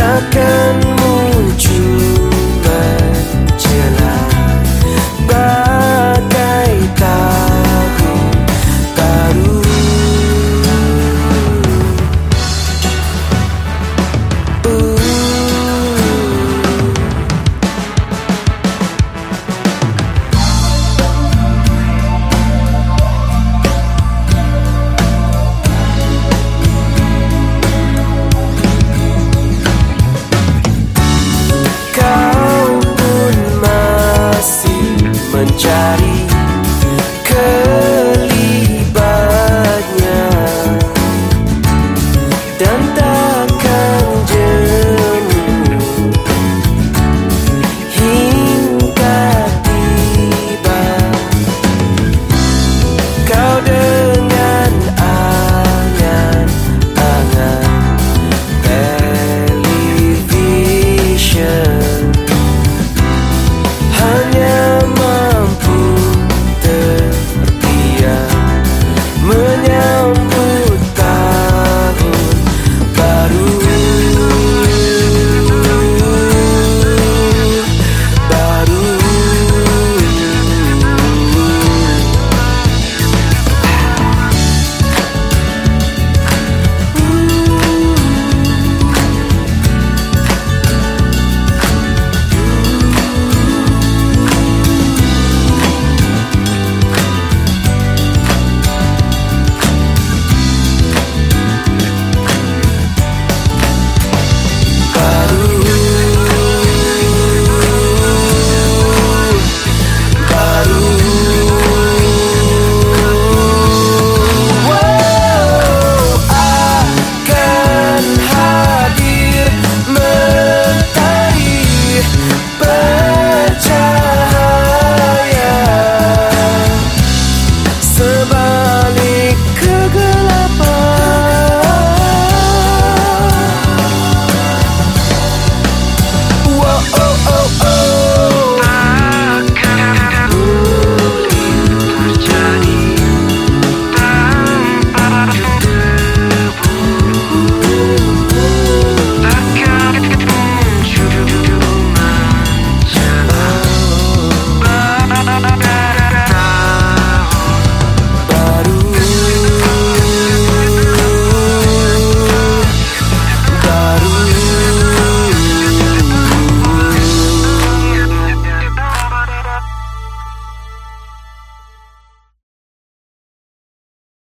takkan Jody, ke